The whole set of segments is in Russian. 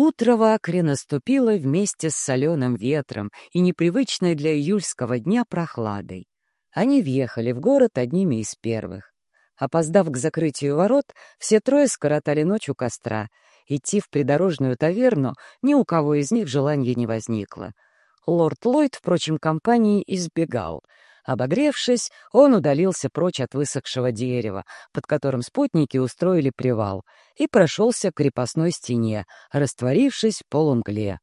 Утро в Акре наступило вместе с соленым ветром и непривычной для июльского дня прохладой. Они въехали в город одними из первых. Опоздав к закрытию ворот, все трое скоротали ночь у костра. Идти в придорожную таверну ни у кого из них желания не возникло. Лорд Ллойд, впрочем, компании избегал. Обогревшись, он удалился прочь от высохшего дерева, под которым спутники устроили привал, и прошелся к крепостной стене, растворившись в полумгле.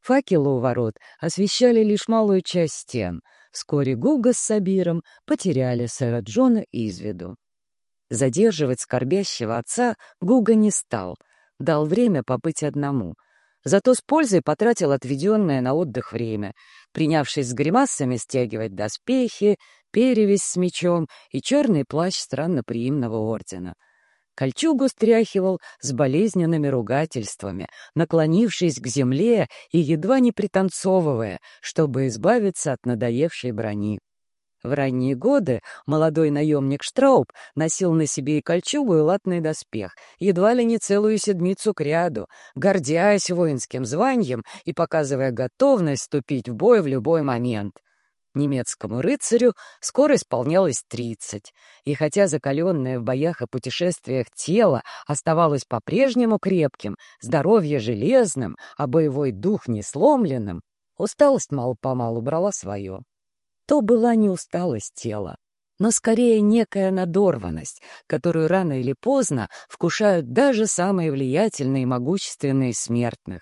Факелы у ворот освещали лишь малую часть стен. Вскоре Гуга с Сабиром потеряли сэра Джона из виду. Задерживать скорбящего отца Гуга не стал, дал время побыть одному — Зато с пользой потратил отведенное на отдых время, принявшись с гримасами стягивать доспехи, перевязь с мечом и черный плащ странноприимного ордена. Кольчугу стряхивал с болезненными ругательствами, наклонившись к земле и едва не пританцовывая, чтобы избавиться от надоевшей брони. В ранние годы молодой наемник Штрауб носил на себе и кольчугу, и латный доспех, едва ли не целую седмицу кряду, гордясь воинским званием и показывая готовность вступить в бой в любой момент. Немецкому рыцарю скоро исполнялось тридцать, и хотя закаленное в боях и путешествиях тело оставалось по-прежнему крепким, здоровье железным, а боевой дух несломленным, усталость мало-помалу брала свое. То была не усталость тела, но скорее некая надорванность, которую рано или поздно вкушают даже самые влиятельные и могущественные смертных.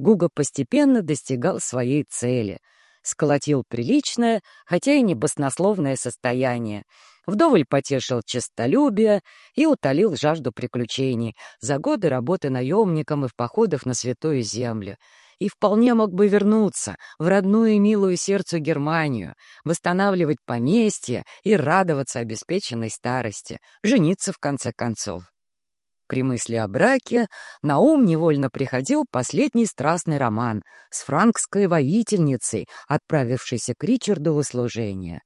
Гуга постепенно достигал своей цели, сколотил приличное, хотя и не баснословное состояние, вдоволь потешил честолюбие и утолил жажду приключений за годы работы наемником и в походах на Святую Землю, и вполне мог бы вернуться в родную и милую сердцу Германию, восстанавливать поместье и радоваться обеспеченной старости, жениться в конце концов. При мысли о браке на ум невольно приходил последний страстный роман с франкской воительницей, отправившейся к Ричарду в служение.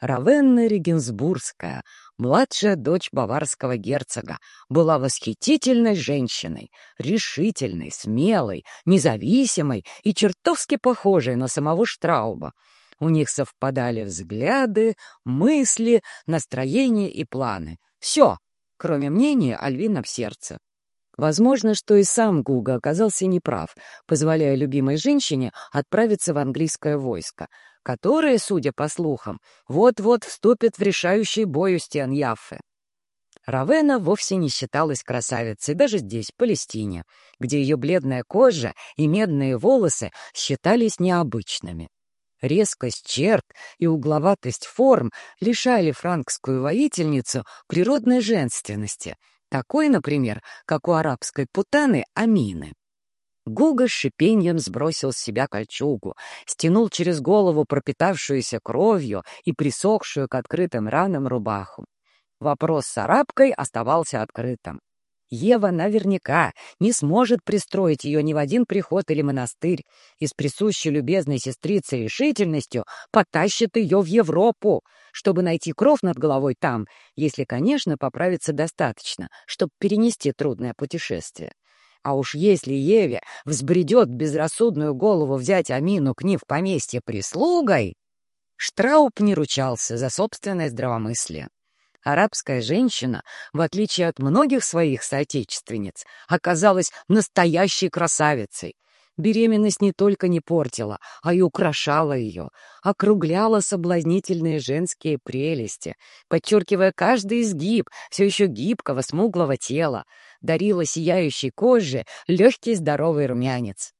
Равенна Регенсбургская, младшая дочь баварского герцога, была восхитительной женщиной, решительной, смелой, независимой и чертовски похожей на самого Штрауба. У них совпадали взгляды, мысли, настроения и планы. Все, кроме мнения Альвина в сердце. Возможно, что и сам Гуга оказался неправ, позволяя любимой женщине отправиться в английское войско, которое, судя по слухам, вот-вот вступит в решающий бой у стен Яффы. Равена вовсе не считалась красавицей даже здесь, в Палестине, где ее бледная кожа и медные волосы считались необычными. Резкость черт и угловатость форм лишали франкскую воительницу природной женственности — такой, например, как у арабской путаны Амины. Гуга с шипением сбросил с себя кольчугу, стянул через голову пропитавшуюся кровью и присохшую к открытым ранам рубаху. Вопрос с арабкой оставался открытым. Ева наверняка не сможет пристроить ее ни в один приход или монастырь и с присущей любезной сестрицей решительностью потащит ее в Европу, чтобы найти кров над головой там, если, конечно, поправиться достаточно, чтобы перенести трудное путешествие. А уж если Еве взбредет безрассудную голову взять Амину к ним в поместье прислугой... Штрауб не ручался за собственное здравомыслие. Арабская женщина, в отличие от многих своих соотечественниц, оказалась настоящей красавицей. Беременность не только не портила, а и украшала ее, округляла соблазнительные женские прелести, подчеркивая каждый изгиб все еще гибкого, смуглого тела, дарила сияющей коже легкий здоровый румянец.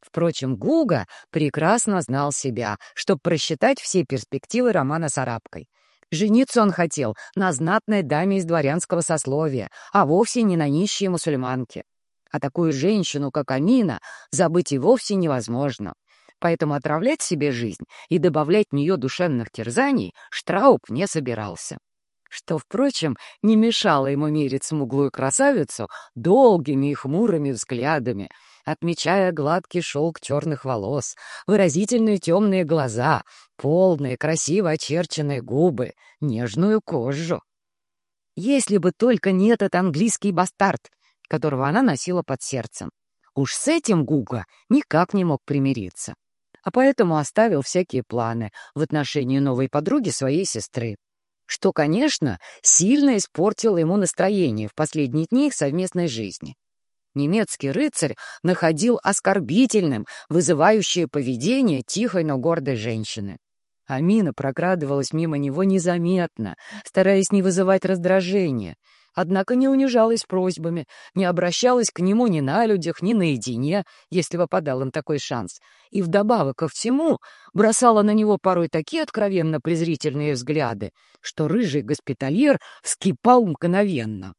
Впрочем, Гуга прекрасно знал себя, чтобы просчитать все перспективы романа с арабкой — Жениться он хотел на знатной даме из дворянского сословия, а вовсе не на нищей мусульманке. А такую женщину, как Амина, забыть и вовсе невозможно. Поэтому отравлять себе жизнь и добавлять в нее душевных терзаний Штрауб не собирался. Что, впрочем, не мешало ему мерить смуглую красавицу долгими и хмурыми взглядами — отмечая гладкий шелк черных волос, выразительные темные глаза, полные, красиво очерченные губы, нежную кожу. Если бы только не этот английский бастард, которого она носила под сердцем. Уж с этим Гуга никак не мог примириться, а поэтому оставил всякие планы в отношении новой подруги своей сестры, что, конечно, сильно испортило ему настроение в последние дни их совместной жизни. Немецкий рыцарь находил оскорбительным вызывающее поведение тихой, но гордой женщины. Амина прокрадывалась мимо него незаметно, стараясь не вызывать раздражения, однако не унижалась просьбами, не обращалась к нему ни на людях, ни наедине, если выпадал им такой шанс, и вдобавок ко всему бросала на него порой такие откровенно презрительные взгляды, что рыжий госпитальер вскипал мгновенно.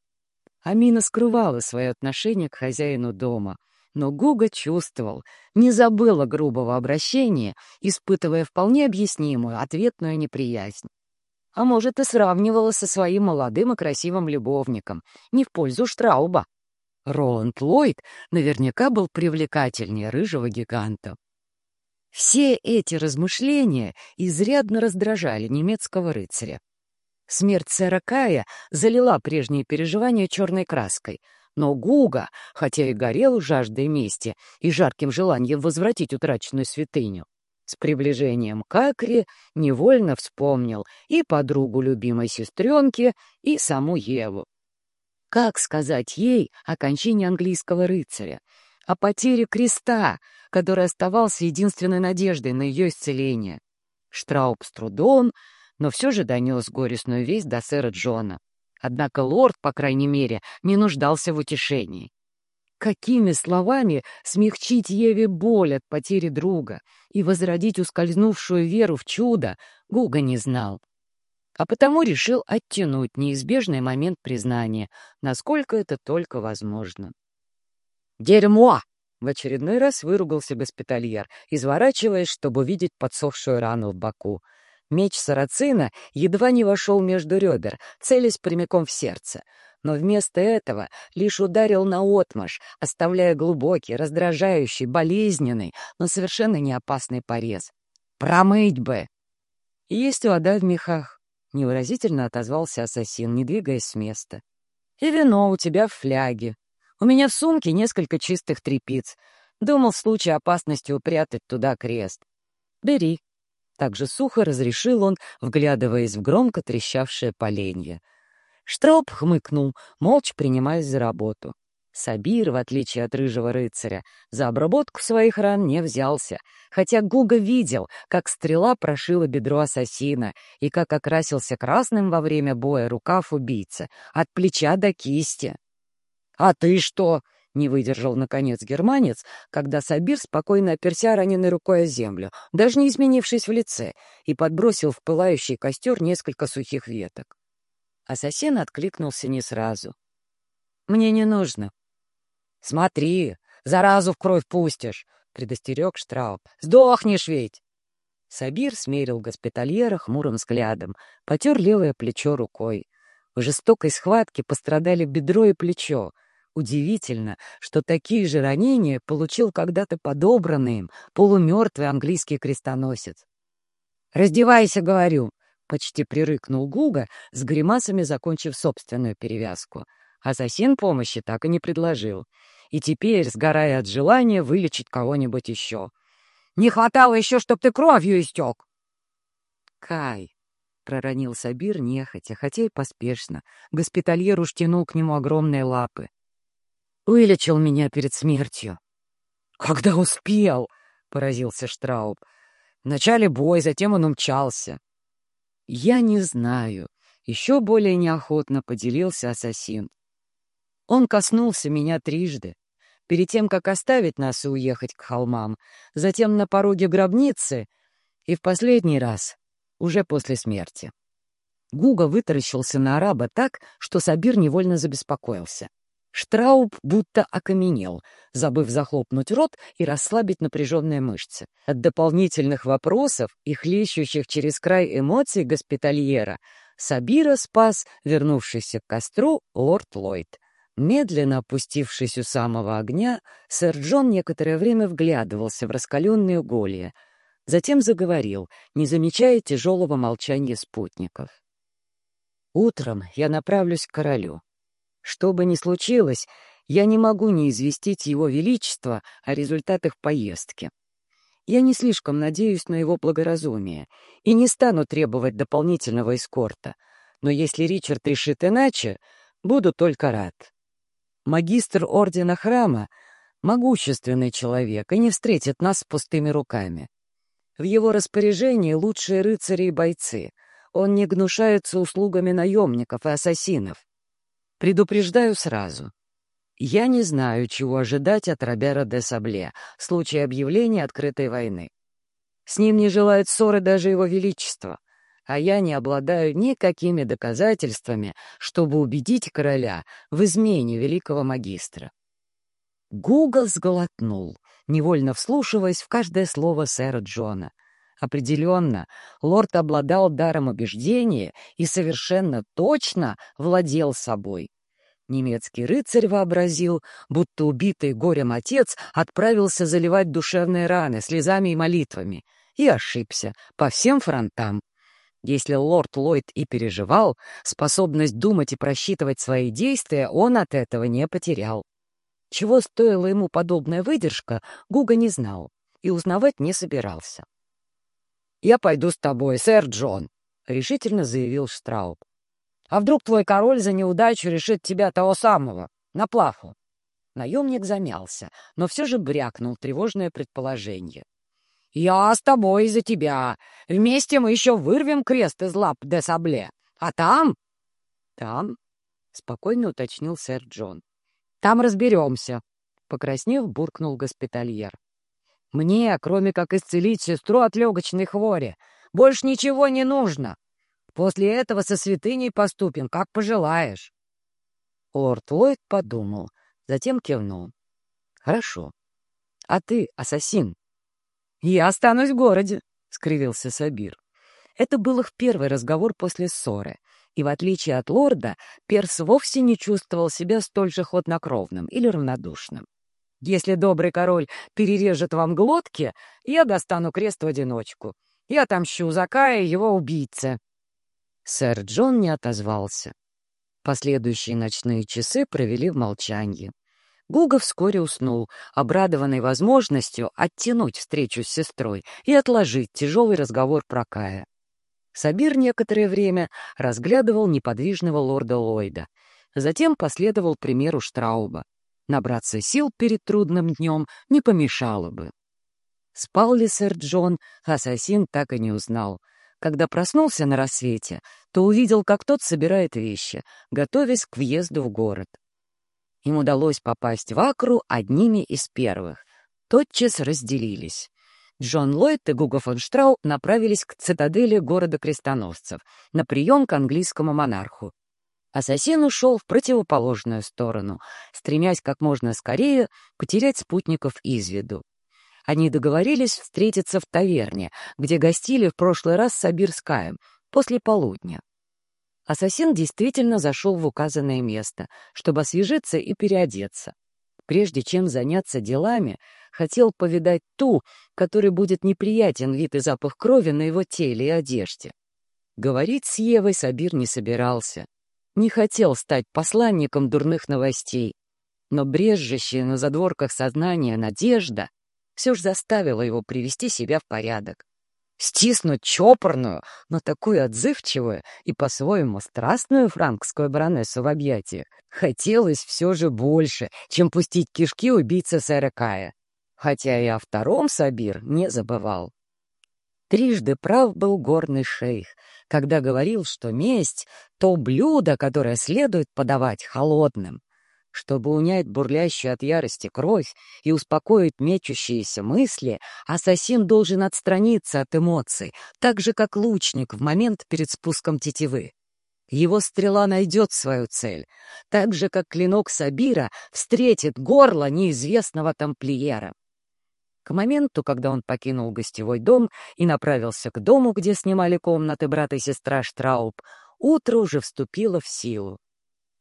Амина скрывала свое отношение к хозяину дома, но Гуга чувствовал, не забыла грубого обращения, испытывая вполне объяснимую ответную неприязнь. А может, и сравнивала со своим молодым и красивым любовником, не в пользу Штрауба. Роланд Ллойд наверняка был привлекательнее рыжего гиганта. Все эти размышления изрядно раздражали немецкого рыцаря. Смерть сэра Кая залила прежние переживания черной краской, но Гуга, хотя и горел жаждой мести и жарким желанием возвратить утраченную святыню, с приближением к Акре невольно вспомнил и подругу любимой сестренки, и саму Еву. Как сказать ей о кончине английского рыцаря, о потере креста, который оставался единственной надеждой на ее исцеление? Штрауб с трудом, но все же донес горестную весть до сэра Джона. Однако лорд, по крайней мере, не нуждался в утешении. Какими словами смягчить Еве боль от потери друга и возродить ускользнувшую веру в чудо, Гуга не знал. А потому решил оттянуть неизбежный момент признания, насколько это только возможно. «Дерьмо!» — в очередной раз выругался госпитальер, изворачиваясь, чтобы увидеть подсохшую рану в боку. Меч сарацина едва не вошел между ребер, целясь прямиком в сердце, но вместо этого лишь ударил наотмашь, оставляя глубокий, раздражающий, болезненный, но совершенно не опасный порез. «Промыть бы!» «Есть вода в мехах», — невыразительно отозвался ассасин, не двигаясь с места. «И вино у тебя в фляге. У меня в сумке несколько чистых тряпиц. Думал в случае опасности упрятать туда крест. Бери, так же сухо разрешил он, вглядываясь в громко трещавшее поленье. Штрауб хмыкнул, молча принимаясь за работу. Сабир, в отличие от рыжего рыцаря, за обработку своих ран не взялся, хотя Гуга видел, как стрела прошила бедро ассасина и как окрасился красным во время боя рукав убийцы, от плеча до кисти. «А ты что?» Не выдержал, наконец, германец, когда Сабир спокойно оперся раненой рукой о землю, даже не изменившись в лице, и подбросил в пылающий костер несколько сухих веток. Ассасин откликнулся не сразу. «Мне не нужно». «Смотри, заразу в кровь пустишь», — предостерег Штрауб. «Сдохнешь ведь!» Сабир смерил госпитальера хмурым взглядом, потер левое плечо рукой. В жестокой схватке пострадали бедро и плечо, Удивительно, что такие же ранения получил когда-то подобранный им полумертвый английский крестоносец. «Раздевайся, говорю!» — почти прирыкнул Гуга, с гримасами закончив собственную перевязку. Ассасин помощи так и не предложил. И теперь, сгорая от желания, вылечить кого-нибудь еще. «Не хватало еще, чтоб ты кровью истек!» «Кай!» — проронил Сабир нехотя, хотя и поспешно. Госпитальер уж тянул к нему огромные лапы. Вылечил меня перед смертью. «Когда успел?» — поразился Штрауб. «Вначале бой, затем он умчался». «Я не знаю», — еще более неохотно поделился ассасин. Он коснулся меня трижды. Перед тем, как оставить нас и уехать к холмам, затем на пороге гробницы и в последний раз, уже после смерти. Гуга вытаращился на араба так, что Сабир невольно забеспокоился. Штрауб будто окаменел, забыв захлопнуть рот и расслабить напряженные мышцы. От дополнительных вопросов и хлещущих через край эмоций госпитальера Сабира спас, вернувшийся к костру, лорд Ллойд. Медленно опустившись у самого огня, сэр Джон некоторое время вглядывался в раскаленные уголья, затем заговорил, не замечая тяжелого молчания спутников. «Утром я направлюсь к королю. Что бы ни случилось, я не могу не известить его величество о результатах поездки. Я не слишком надеюсь на его благоразумие и не стану требовать дополнительного эскорта, но если Ричард решит иначе, буду только рад. Магистр Ордена Храма — могущественный человек и не встретит нас с пустыми руками. В его распоряжении лучшие рыцари и бойцы. Он не гнушается услугами наемников и ассасинов. Предупреждаю сразу. Я не знаю, чего ожидать от Робера де Сабле в случае объявления открытой войны. С ним не желает ссоры даже его величество, а я не обладаю никакими доказательствами, чтобы убедить короля в измене великого магистра. Гугл сглотнул, невольно вслушиваясь в каждое слово сэра Джона. Определенно, лорд обладал даром убеждения и совершенно точно владел собой. Немецкий рыцарь вообразил, будто убитый горем отец отправился заливать душевные раны слезами и молитвами, и ошибся по всем фронтам. Если лорд Ллойд и переживал, способность думать и просчитывать свои действия он от этого не потерял. Чего стоила ему подобная выдержка, Гуга не знал и узнавать не собирался. «Я пойду с тобой, сэр Джон», — решительно заявил Штрауб. «А вдруг твой король за неудачу решит тебя того самого, на плаху?» Наемник замялся, но все же брякнул тревожное предположение. «Я с тобой из-за тебя. Вместе мы еще вырвем крест из лап де Сабле. А там...» «Там?» — спокойно уточнил сэр Джон. Там разберемся», — покраснев, буркнул госпитальер. «Мне, кроме как исцелить сестру от легочной хвори, больше ничего не нужно. После этого со святыней поступим, как пожелаешь». Лорд Ллойд подумал, затем кивнул. «Хорошо. А ты, ассасин?» «Я останусь в городе», — скривился Сабир. Это был их первый разговор после ссоры — и, в отличие от лорда, Перс вовсе не чувствовал себя столь же хладнокровным или равнодушным. «Если добрый король перережет вам глотки, я достану крест в одиночку. Я отомщу за Кая его убийце». Сэр Джон не отозвался. Последующие ночные часы провели в молчании. Гуга вскоре уснул, обрадованный возможностью оттянуть встречу с сестрой и отложить тяжелый разговор про Кая. Сабир некоторое время разглядывал неподвижного лорда Ллойда. Затем последовал примеру Штрауба. Набраться сил перед трудным днем не помешало бы. Спал ли сэр Джон, ассасин так и не узнал. Когда проснулся на рассвете, то увидел, как тот собирает вещи, готовясь к въезду в город. Им удалось попасть в Акру одними из первых. Тотчас разделились. Джон Ллойд и Гуго фон Штрау направились к цитадели города крестоносцев на прием к английскому монарху. Ассасин ушел в противоположную сторону, стремясь как можно скорее потерять спутников из виду. Они договорились встретиться в таверне, где гостили в прошлый раз с Абирскаем, после полудня. Ассасин действительно зашел в указанное место, чтобы освежиться и переодеться. Прежде чем заняться делами, хотел повидать ту, которой будет неприятен вид и запах крови на его теле и одежде. Говорить с Евой Сабир не собирался. Не хотел стать посланником дурных новостей. Но брежущая на задворках сознания надежда все же заставила его привести себя в порядок. Стиснуть чопорную, но такую отзывчивую и по-своему страстную франкскую баронессу в объятиях хотелось все же больше, чем пустить кишки убийце сэра Кая хотя и о втором Сабир не забывал. Трижды прав был горный шейх, когда говорил, что месть — то блюдо, которое следует подавать холодным. Чтобы унять бурлящую от ярости кровь и успокоить мечущиеся мысли, ассасин должен отстраниться от эмоций, так же, как лучник в момент перед спуском тетивы. Его стрела найдет свою цель, так же, как клинок Сабира встретит горло неизвестного тамплиера. К моменту, когда он покинул гостевой дом и направился к дому, где снимали комнаты брат и сестра Штрауб, утро уже вступило в силу.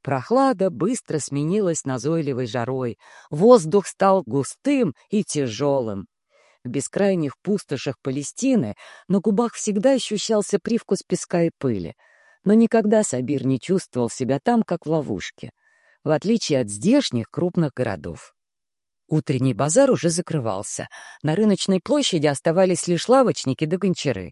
Прохлада быстро сменилась назойливой жарой, воздух стал густым и тяжелым. В бескрайних пустошах Палестины на губах всегда ощущался привкус песка и пыли, но никогда Сабир не чувствовал себя там, как в ловушке. в отличие от здешних крупных городов. Утренний базар уже закрывался. На рыночной площади оставались лишь лавочники да гончары.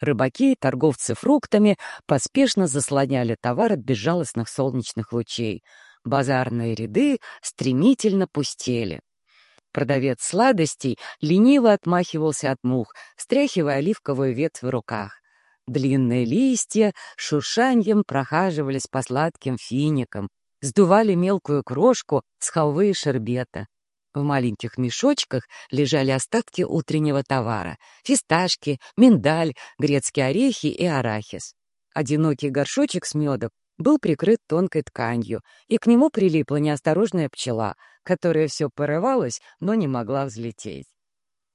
Рыбаки, торговцы фруктами поспешно заслоняли товар от безжалостных солнечных лучей. Базарные ряды стремительно пустели. Продавец сладостей лениво отмахивался от мух, стряхивая оливковую ветвь в руках. Длинные листья шуршаньем прохаживались по сладким финикам, сдували мелкую крошку с халвы и шербета. В маленьких мешочках лежали остатки утреннего товара — фисташки, миндаль, грецкие орехи и арахис. Одинокий горшочек с медом был прикрыт тонкой тканью, и к нему прилипла неосторожная пчела, которая все порывалась, но не могла взлететь.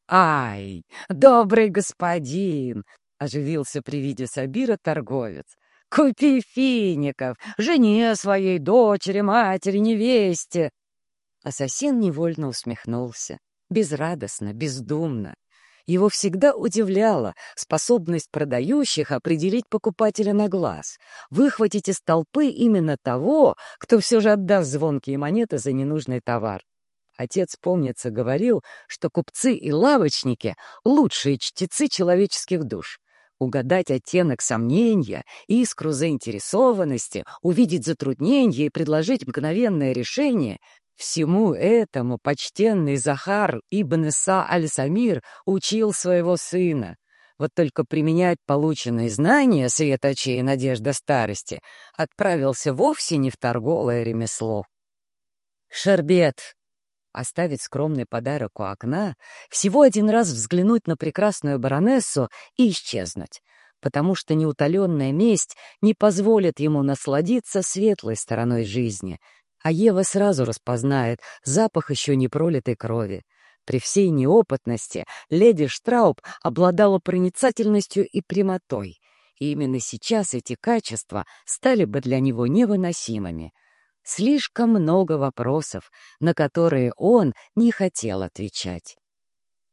«Ай, добрый господин!» — оживился при виде Сабира торговец. «Купи фиников, жене своей, дочери, матери, невесте!» Ассасин невольно усмехнулся. Безрадостно, бездумно. Его всегда удивляла способность продающих определить покупателя на глаз, выхватить из толпы именно того, кто все же отдаст звонкие монеты за ненужный товар. Отец, помнится, говорил, что купцы и лавочники — лучшие чтецы человеческих душ. Угадать оттенок сомнения, искру заинтересованности, увидеть затруднение и предложить мгновенное решение Всему этому почтенный Захар Ибн Иса Аль-Самир учил своего сына. Вот только применять полученные знания светочей надежда старости отправился вовсе не в торговое ремесло. Шербет. Оставить скромный подарок у окна, всего один раз взглянуть на прекрасную баронессу и исчезнуть, потому что неутоленная месть не позволит ему насладиться светлой стороной жизни — а Ева сразу распознает запах еще не пролитой крови. При всей неопытности леди Штрауб обладала проницательностью и прямотой, и именно сейчас эти качества стали бы для него невыносимыми. Слишком много вопросов, на которые он не хотел отвечать.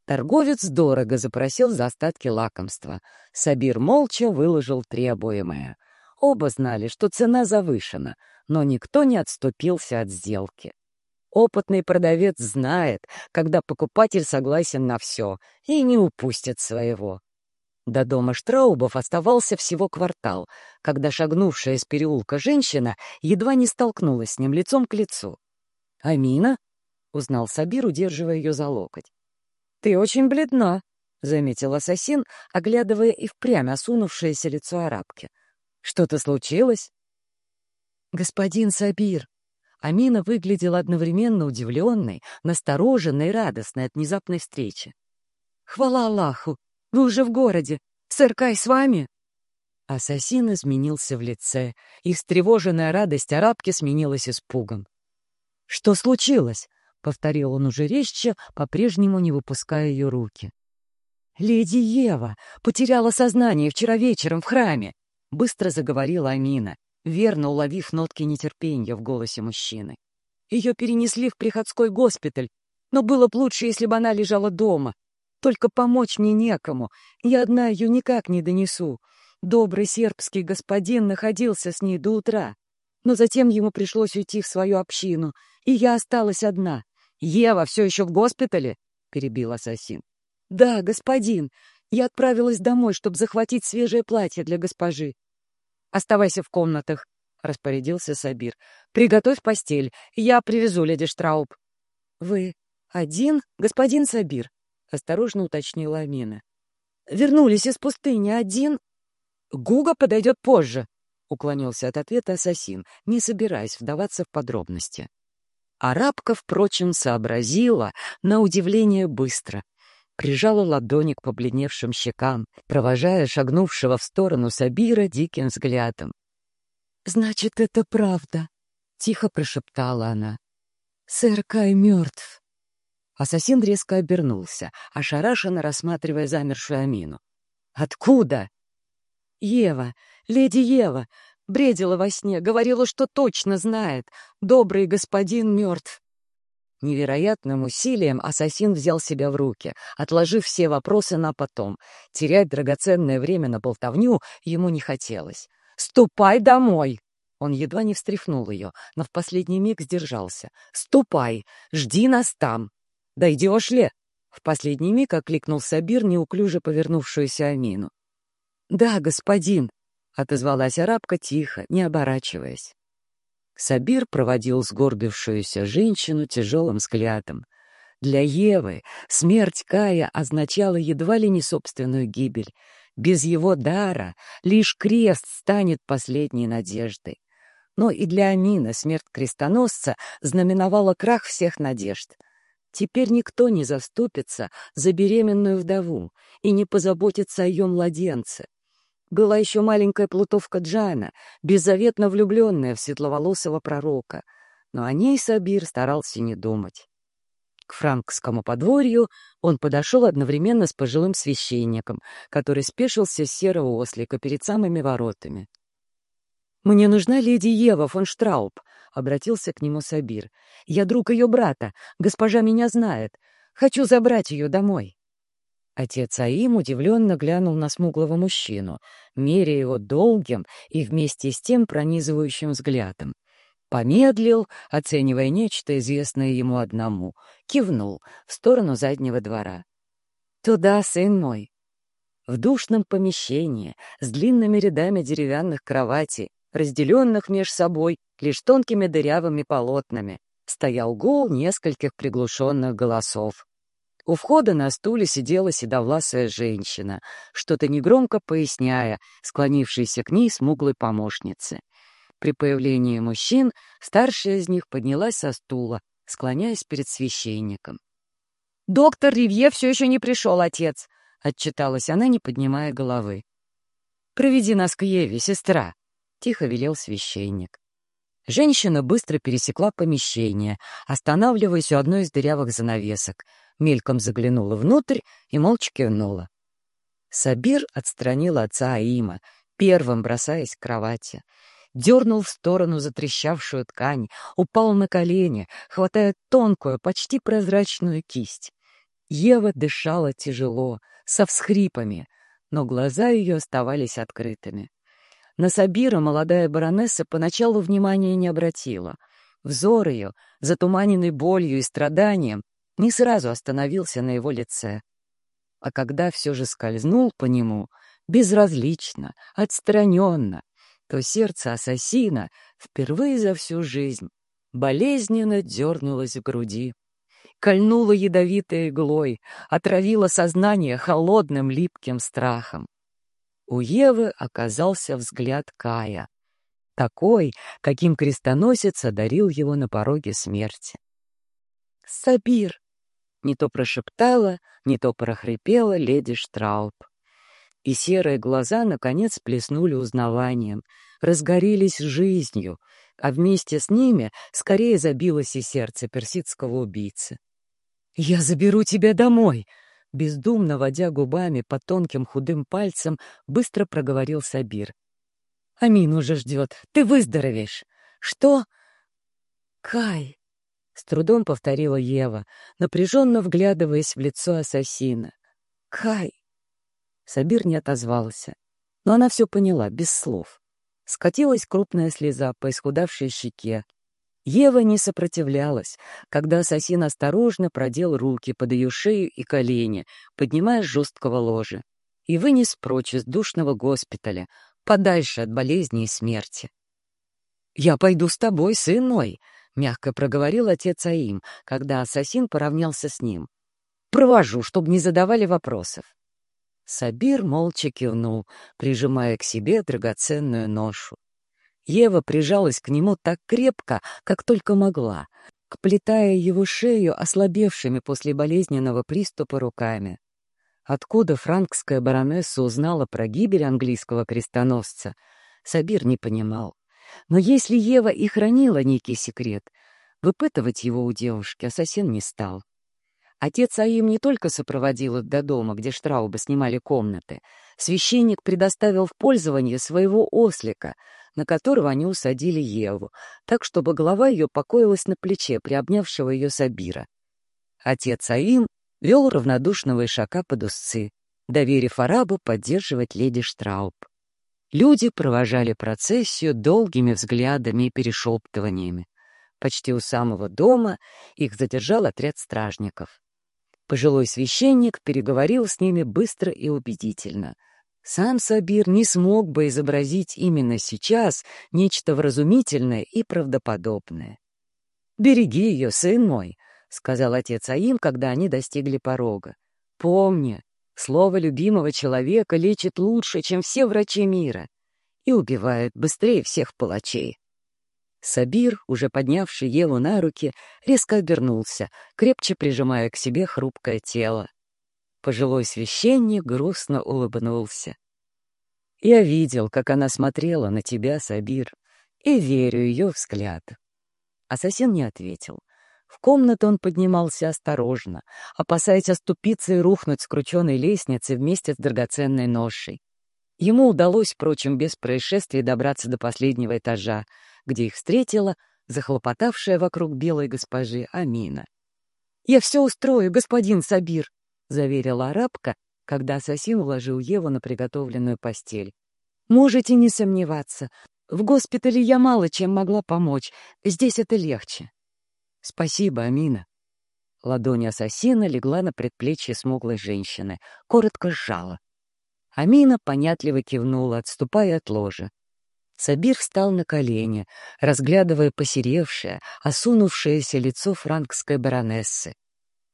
Торговец дорого запросил за остатки лакомства. Сабир молча выложил требуемое. Оба знали, что цена завышена — но никто не отступился от сделки. Опытный продавец знает, когда покупатель согласен на все и не упустит своего. До дома Штраубов оставался всего квартал, когда шагнувшая из переулка женщина едва не столкнулась с ним лицом к лицу. «Амина?» — узнал Сабир, удерживая ее за локоть. «Ты очень бледна», — заметил ассасин, оглядывая и впрямь осунувшееся лицо арабки. «Что-то случилось?» «Господин Сабир!» Амина выглядела одновременно удивленной, настороженной и радостной от внезапной встречи. «Хвала Аллаху! Вы уже в городе! Сэр Кай с вами?» Ассасин изменился в лице, и встревоженная радость арабки сменилась испугом. «Что случилось?» — повторил он уже резче, по-прежнему не выпуская ее руки. «Леди Ева потеряла сознание вчера вечером в храме», — быстро заговорила Амина верно уловив нотки нетерпения в голосе мужчины. Ее перенесли в приходской госпиталь, но было бы лучше, если бы она лежала дома. Только помочь мне некому, я одна ее никак не донесу. Добрый сербский господин находился с ней до утра, но затем ему пришлось уйти в свою общину, и я осталась одна. «Ева все еще в госпитале?» — перебил ассасин. «Да, господин. Я отправилась домой, чтобы захватить свежее платье для госпожи. Оставайся в комнатах, — распорядился Сабир. — Приготовь постель. Я привезу леди Штрауб. — Вы один, господин Сабир? — осторожно уточнила Амина. — Вернулись из пустыни один? — Гуга подойдет позже, — уклонился от ответа ассасин, не собираясь вдаваться в подробности. Арабка, впрочем, сообразила, на удивление быстро, прижала ладони к побледневшим щекам, провожая шагнувшего в сторону Сабира диким взглядом. «Значит, это правда», — тихо прошептала она. «Сэр Кай мертв». Ассасин резко обернулся, ошарашенно рассматривая замершую Амину. «Откуда?» «Ева, леди Ева, бредила во сне, говорила, что точно знает. Добрый господин мертв. Невероятным усилием ассасин взял себя в руки, отложив все вопросы на потом. Терять драгоценное время на болтовню ему не хотелось. «Ступай домой!» Он едва не встряхнул ее, но в последний миг сдержался. «Ступай! Жди нас там! Дойдешь ли?» В последний миг окликнул Сабир неуклюже повернувшуюся Амину. «Да, господин!» — отозвалась арабка тихо, не оборачиваясь. Сабир проводил сгорбившуюся женщину тяжелым взглядом. Для Евы смерть Кая означала едва ли не собственную гибель. Без его дара лишь крест станет последней надеждой. Но и для Амина смерть крестоносца знаменовала крах всех надежд. Теперь никто не заступится за беременную вдову и не позаботится о ее младенце. Была еще маленькая плутовка Джана, беззаветно влюбленная в светловолосого пророка, но о ней Сабир старался не думать. К франкскому подворью он подошел одновременно с пожилым священником, который спешился с серого ослика перед самыми воротами. «Мне нужна леди Ева фон Штрауб», — обратился к нему Сабир. «Я друг ее брата. Госпожа меня знает. Хочу забрать ее домой». Отец Аим удивленно глянул на смуглого мужчину, меря его долгим и вместе с тем пронизывающим взглядом. Помедлил, оценивая нечто, известное ему одному, кивнул в сторону заднего двора. «Туда, сын мой!» В душном помещении, с длинными рядами деревянных кроватей, разделенных меж собой лишь тонкими дырявыми полотнами, стоял гул нескольких приглушенных голосов. У входа на стуле сидела седовласая женщина, что-то негромко поясняя, склонившейся к ней смуглой помощнице. При появлении мужчин старшая из них поднялась со стула, склоняясь перед священником. «Доктор Ривье все еще не пришел, отец!» — отчиталась она, не поднимая головы. «Проведи нас к Еве, сестра!» — тихо велел священник. Женщина быстро пересекла помещение, останавливаясь у одной из дырявых занавесок, мельком заглянула внутрь и молча кивнула. Сабир отстранил отца Аима, первым бросаясь к кровати дернул в сторону затрещавшую ткань, упал на колени, хватая тонкую, почти прозрачную кисть. Ева дышала тяжело, со всхрипами, но глаза ее оставались открытыми. На Сабира молодая баронесса поначалу внимания не обратила. Взор ее, затуманенный болью и страданием, не сразу остановился на его лице. А когда все же скользнул по нему, безразлично, отстраненно, то сердце ассасина впервые за всю жизнь болезненно дернулось в груди. Кольнуло ядовитой иглой, отравило сознание холодным липким страхом. У Евы оказался взгляд Кая, такой, каким крестоносец одарил его на пороге смерти. «Сабир!» — не то прошептала, не то прохрипела леди Штрауб и серые глаза, наконец, плеснули узнаванием, разгорелись жизнью, а вместе с ними скорее забилось и сердце персидского убийцы. «Я заберу тебя домой!» Бездумно водя губами по тонким худым пальцам, быстро проговорил Сабир. «Амин уже ждет. Ты выздоровеешь. Что?» «Кай!» — с трудом повторила Ева, напряженно вглядываясь в лицо ассасина. «Кай!» Сабир не отозвался, но она все поняла, без слов. Скатилась крупная слеза по исхудавшей щеке. Ева не сопротивлялась, когда ассасин осторожно продел руки под ее шею и колени, поднимая жесткого ложа, и вынес прочь из душного госпиталя, подальше от болезни и смерти. «Я пойду с тобой, сын мой», — мягко проговорил отец Аим, когда ассасин поравнялся с ним. «Провожу, чтобы не задавали вопросов». Сабир молча кивнул, прижимая к себе драгоценную ношу. Ева прижалась к нему так крепко, как только могла, кплетая его шею ослабевшими после болезненного приступа руками. Откуда франкская баронесса узнала про гибель английского крестоносца, Сабир не понимал. Но если Ева и хранила некий секрет, выпытывать его у девушки ассасин не стал. Отец Аим не только сопроводил их до дома, где Штрауба снимали комнаты. Священник предоставил в пользование своего ослика, на которого они усадили Еву, так, чтобы голова ее покоилась на плече, приобнявшего ее Сабира. Отец Аим вел равнодушного ишака под узцы, доверив арабу поддерживать леди Штрауб. Люди провожали процессию долгими взглядами и перешептываниями. Почти у самого дома их задержал отряд стражников. Пожилой священник переговорил с ними быстро и убедительно. Сам Сабир не смог бы изобразить именно сейчас нечто вразумительное и правдоподобное. «Береги ее, сын мой», — сказал отец Аим, когда они достигли порога. «Помни, слово любимого человека лечит лучше, чем все врачи мира, и убивает быстрее всех палачей». Сабир, уже поднявший Еву на руки, резко обернулся, крепче прижимая к себе хрупкое тело. Пожилой священник грустно улыбнулся. «Я видел, как она смотрела на тебя, Сабир, и верю ее взгляд». Ассасин не ответил. В комнату он поднимался осторожно, опасаясь оступиться и рухнуть с крученной лестницы вместе с драгоценной ношей. Ему удалось, впрочем, без происшествий добраться до последнего этажа, где их встретила захлопотавшая вокруг белой госпожи Амина. «Я все устрою, господин Сабир», — заверила арабка, когда ассасин уложил Еву на приготовленную постель. «Можете не сомневаться. В госпитале я мало чем могла помочь. Здесь это легче». «Спасибо, Амина». Ладонь ассасина легла на предплечье смуглой женщины, коротко сжала. Амина понятливо кивнула, отступая от ложа. Сабир встал на колени, разглядывая посеревшее, осунувшееся лицо франкской баронессы.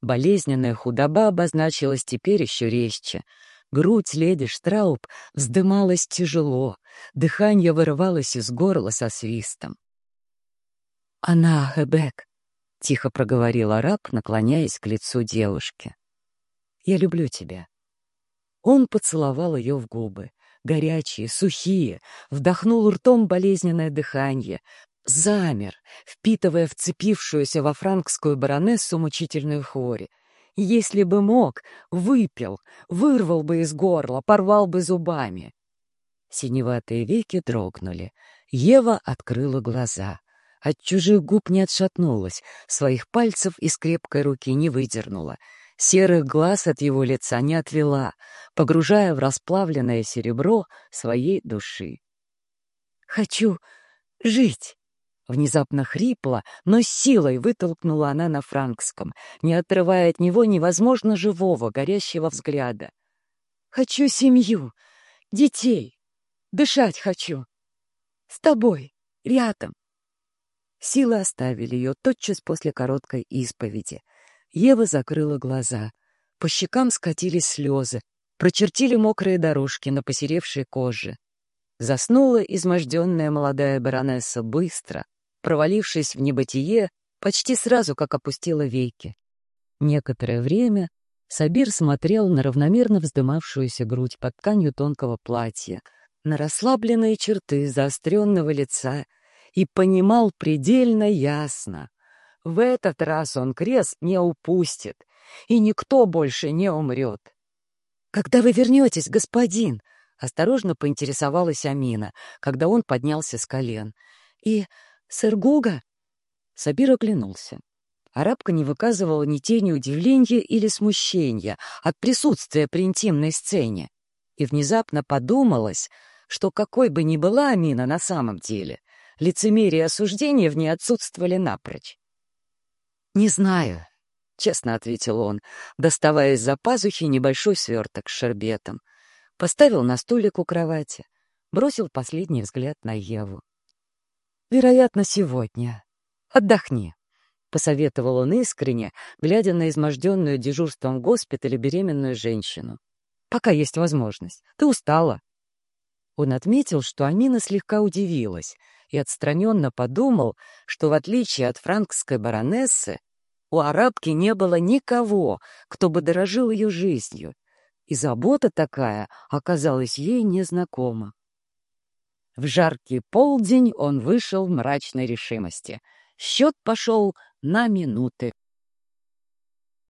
Болезненная худоба обозначилась теперь еще резче. Грудь леди Штрауб вздымалась тяжело, дыхание вырывалось из горла со свистом. «Она, Хебек», — тихо проговорил араб, наклоняясь к лицу девушки. «Я люблю тебя». Он поцеловал ее в губы горячие, сухие, вдохнул ртом болезненное дыхание, замер, впитывая вцепившуюся во франкскую баронессу мучительную хвори. Если бы мог, выпил, вырвал бы из горла, порвал бы зубами. Синеватые веки дрогнули. Ева открыла глаза. От чужих губ не отшатнулась, своих пальцев из крепкой руки не выдернула — серых глаз от его лица не отвела, погружая в расплавленное серебро своей души. «Хочу жить!» Внезапно хрипла, но силой вытолкнула она на франкском, не отрывая от него невозможно живого, горящего взгляда. «Хочу семью, детей, дышать хочу. С тобой, рядом». Силы оставили ее тотчас после короткой исповеди — Ева закрыла глаза. По щекам скатились слезы, прочертили мокрые дорожки на посеревшей коже. Заснула изможденная молодая баронесса быстро, провалившись в небытие почти сразу, как опустила веки. Некоторое время Сабир смотрел на равномерно вздымавшуюся грудь под тканью тонкого платья, на расслабленные черты заостренного лица и понимал предельно ясно, в этот раз он крест не упустит, и никто больше не умрет. «Когда вы вернетесь, господин?» — осторожно поинтересовалась Амина, когда он поднялся с колен. «И сэр Гуга?» Сабир оглянулся. Арабка не выказывала ни тени удивления или смущения от присутствия при интимной сцене. И внезапно подумалось, что какой бы ни была Амина на самом деле, лицемерие и осуждение в ней отсутствовали напрочь. «Не знаю», — честно ответил он, доставая из-за пазухи небольшой сверток с шербетом. Поставил на столик у кровати, бросил последний взгляд на Еву. «Вероятно, сегодня. Отдохни», — посоветовал он искренне, глядя на изможденную дежурством в госпитале беременную женщину. «Пока есть возможность. Ты устала». Он отметил, что Амина слегка удивилась — и отстраненно подумал, что в отличие от франкской баронессы, у арабки не было никого, кто бы дорожил ее жизнью, и забота такая оказалась ей незнакома. В жаркий полдень он вышел в мрачной решимости. Счет пошел на минуты.